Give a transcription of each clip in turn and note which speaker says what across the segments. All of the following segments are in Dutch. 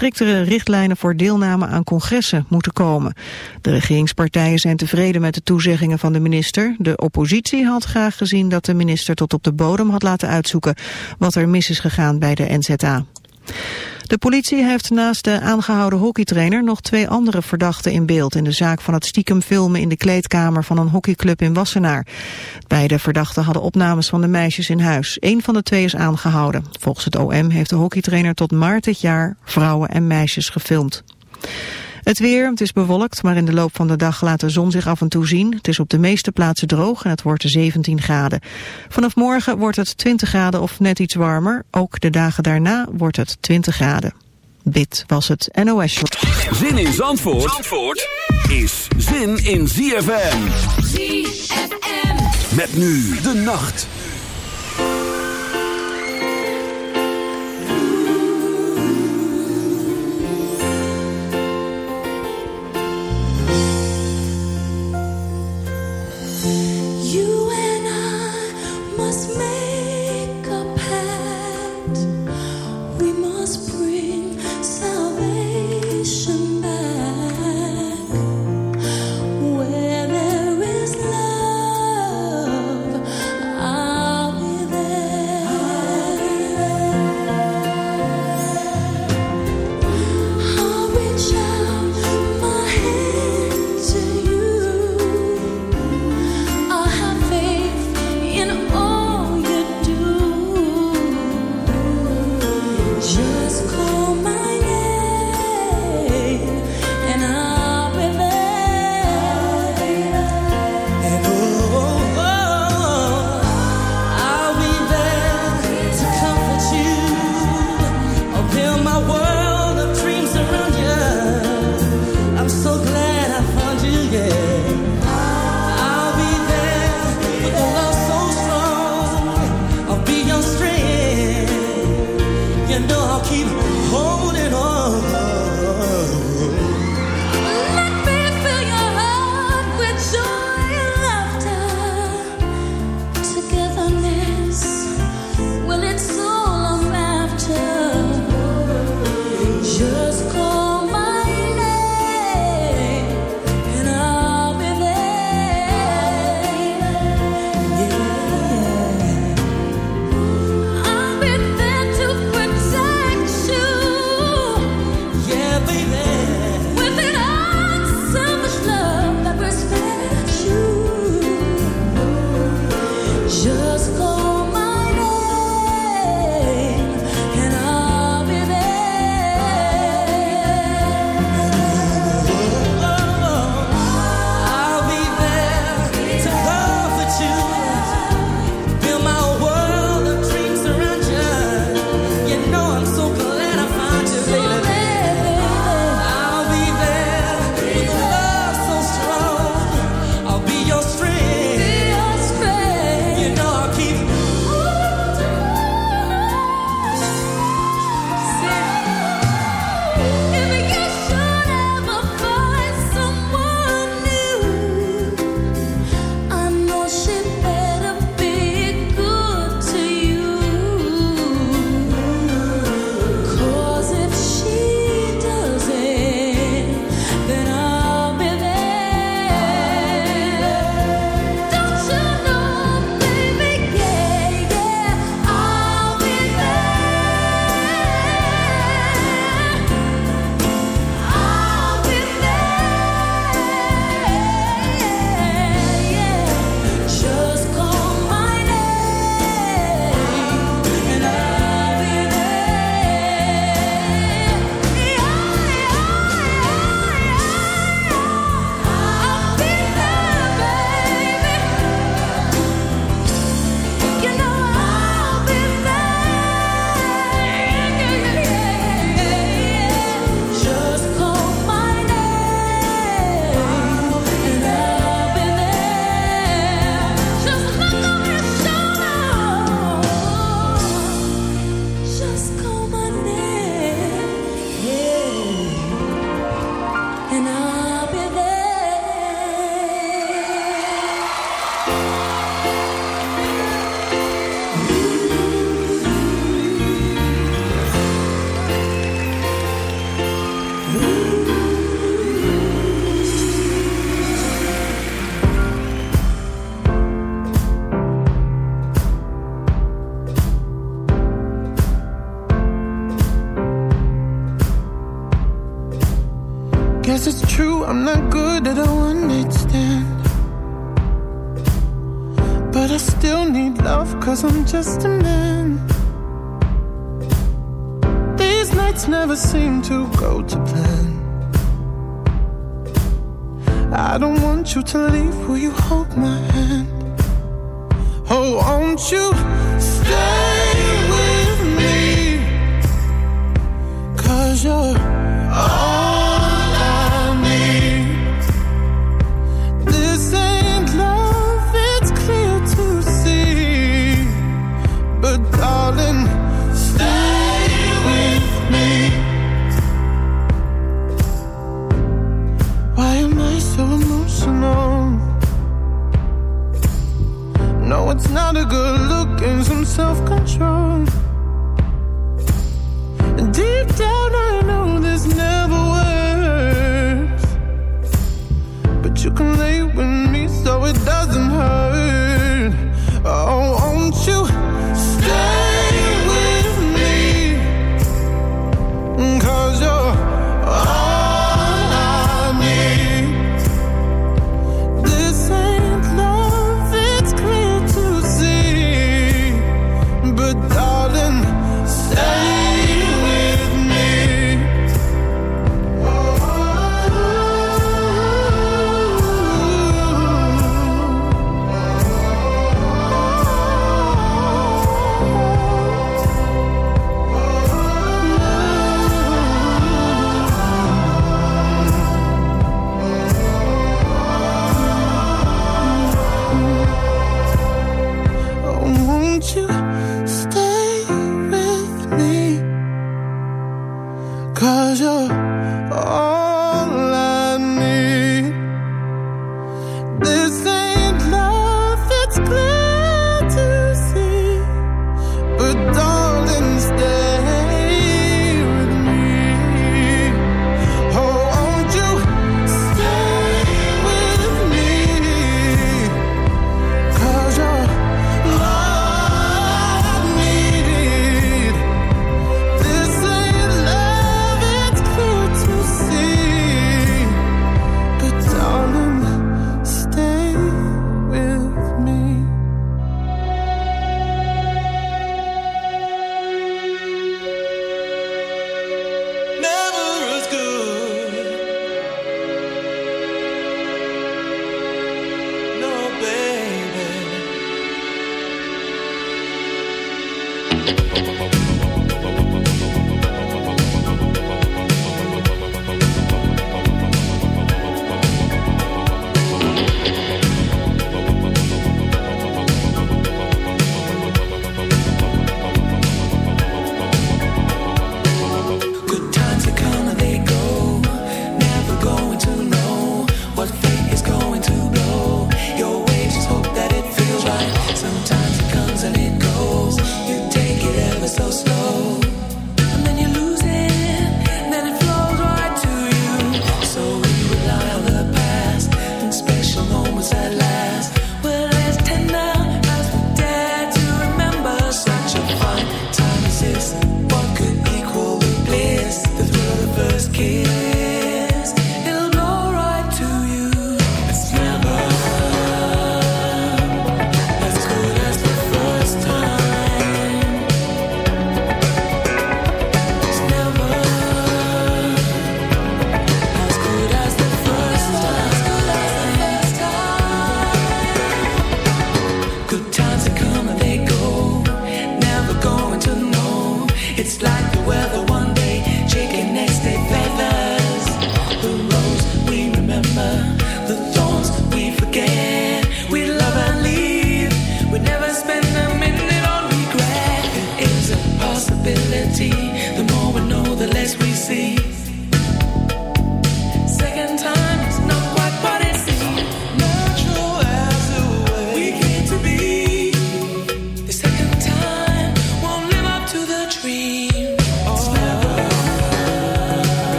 Speaker 1: striktere richtlijnen voor deelname aan congressen moeten komen. De regeringspartijen zijn tevreden met de toezeggingen van de minister. De oppositie had graag gezien dat de minister tot op de bodem had laten uitzoeken wat er mis is gegaan bij de NZA. De politie heeft naast de aangehouden hockeytrainer nog twee andere verdachten in beeld in de zaak van het stiekem filmen in de kleedkamer van een hockeyclub in Wassenaar. Beide verdachten hadden opnames van de meisjes in huis. Eén van de twee is aangehouden. Volgens het OM heeft de hockeytrainer tot maart dit jaar vrouwen en meisjes gefilmd. Het weer, het is bewolkt, maar in de loop van de dag laat de zon zich af en toe zien. Het is op de meeste plaatsen droog en het wordt 17 graden. Vanaf morgen wordt het 20 graden of net iets warmer. Ook de dagen daarna wordt het 20 graden. Dit was het NOS.
Speaker 2: Zin in Zandvoort, Zandvoort is zin in ZFM.
Speaker 3: ZFM.
Speaker 2: Met nu de nacht.
Speaker 4: Won't you
Speaker 5: self-control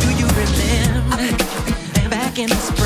Speaker 5: Do you remember back in the spring?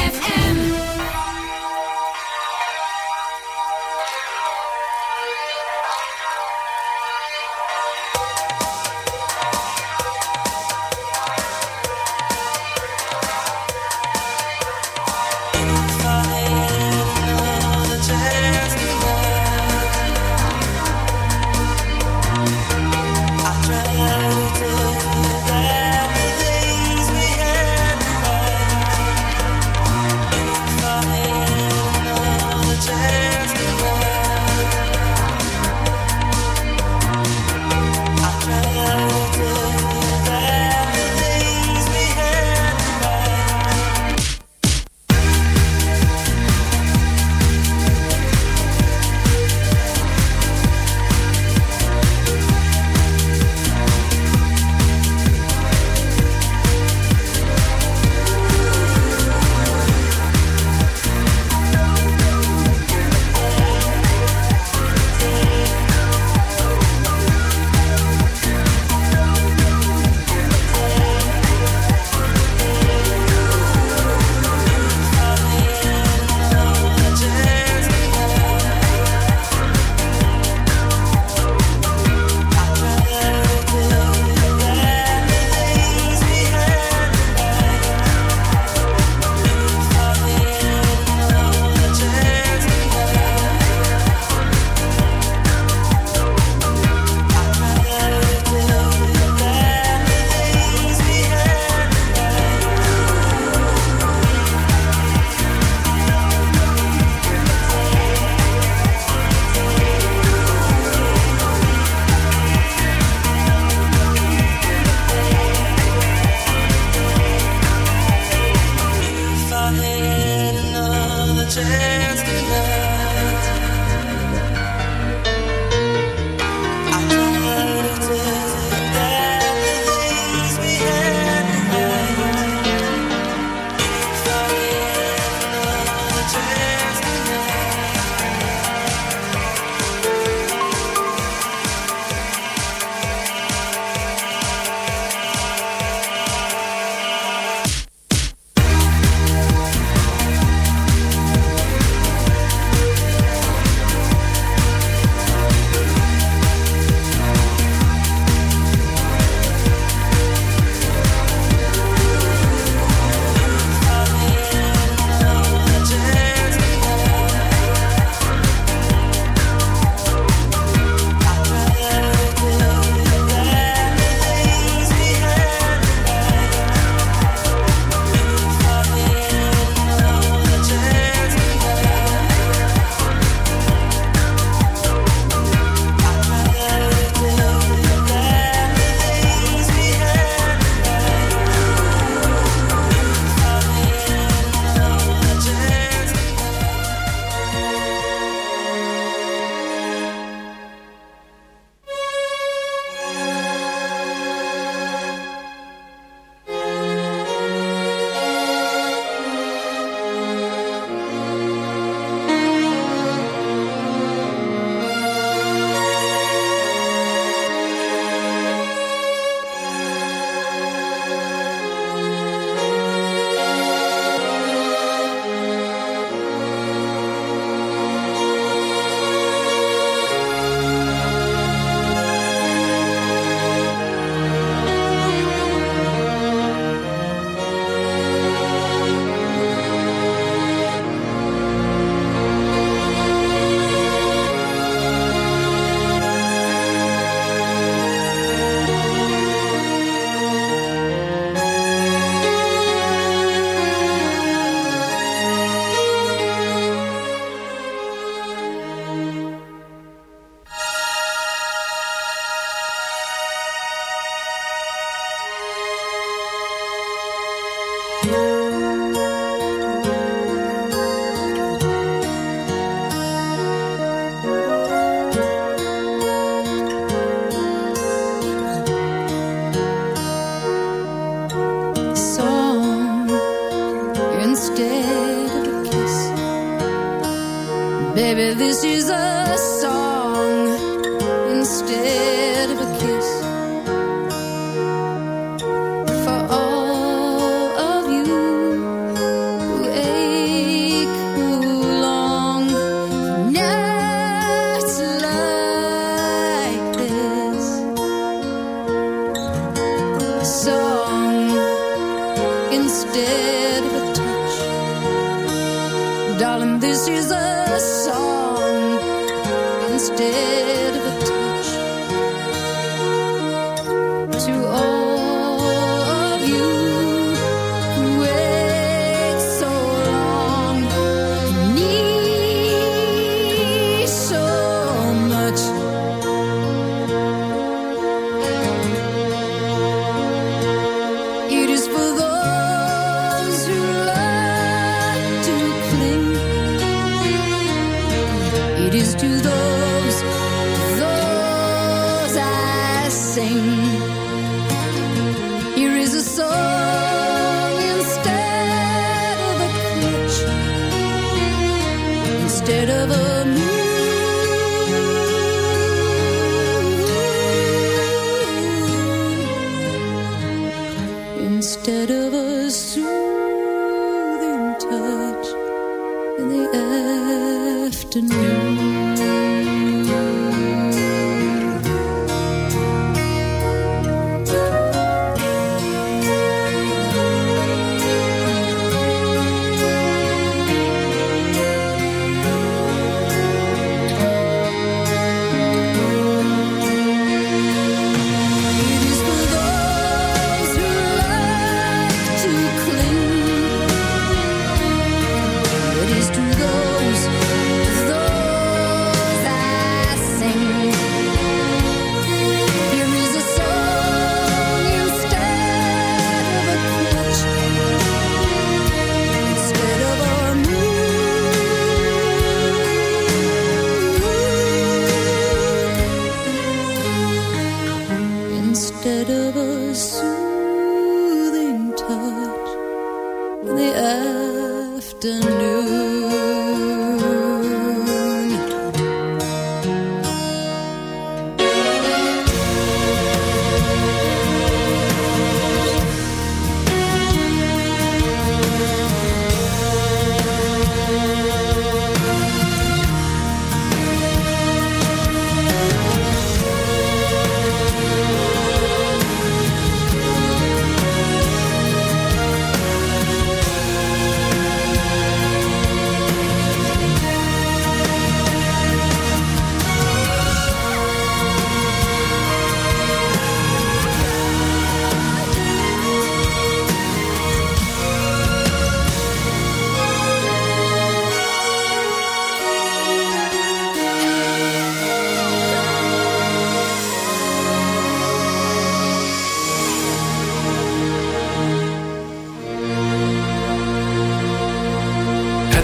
Speaker 3: Afternoon.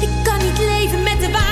Speaker 3: Ik kan niet
Speaker 6: leven met de waarheid.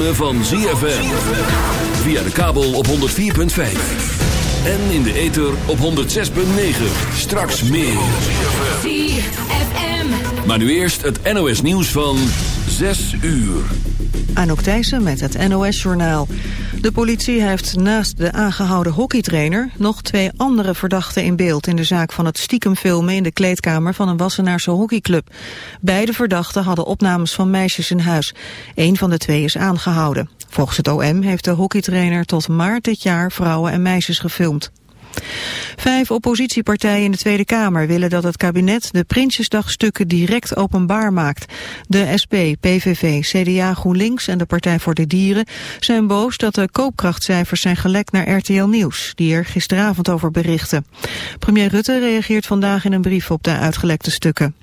Speaker 2: ritme van ZFM. Via de kabel op 104.5. En in de ether op 106.9. Straks meer.
Speaker 7: ZFM.
Speaker 2: Maar nu eerst het NOS nieuws van 6 uur.
Speaker 1: Anouk Thijssen met het NOS-journaal. De politie heeft naast de aangehouden hockeytrainer... nog twee andere verdachten in beeld... in de zaak van het stiekem filmen in de kleedkamer... van een Wassenaarse hockeyclub. Beide verdachten hadden opnames van meisjes in huis. Eén van de twee is aangehouden. Volgens het OM heeft de hockeytrainer tot maart dit jaar... vrouwen en meisjes gefilmd. Vijf oppositiepartijen in de Tweede Kamer willen dat het kabinet de Prinsjesdagstukken direct openbaar maakt. De SP, PVV, CDA, GroenLinks en de Partij voor de Dieren zijn boos dat de koopkrachtcijfers zijn gelekt naar RTL Nieuws, die er gisteravond over berichten. Premier Rutte reageert vandaag in een brief op de uitgelekte stukken.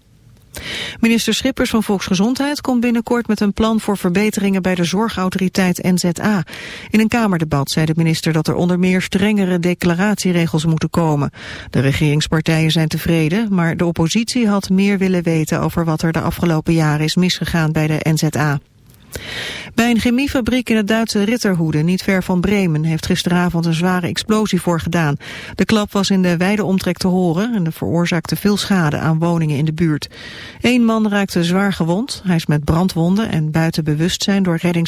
Speaker 1: Minister Schippers van Volksgezondheid komt binnenkort met een plan voor verbeteringen bij de zorgautoriteit NZA. In een Kamerdebat zei de minister dat er onder meer strengere declaratieregels moeten komen. De regeringspartijen zijn tevreden, maar de oppositie had meer willen weten over wat er de afgelopen jaren is misgegaan bij de NZA. Bij een chemiefabriek in het Duitse Ritterhoede, niet ver van Bremen, heeft gisteravond een zware explosie voorgedaan. De klap was in de wijde omtrek te horen en veroorzaakte veel schade aan woningen in de buurt. Eén man raakte zwaar gewond, hij is met brandwonden en buiten bewustzijn door reddings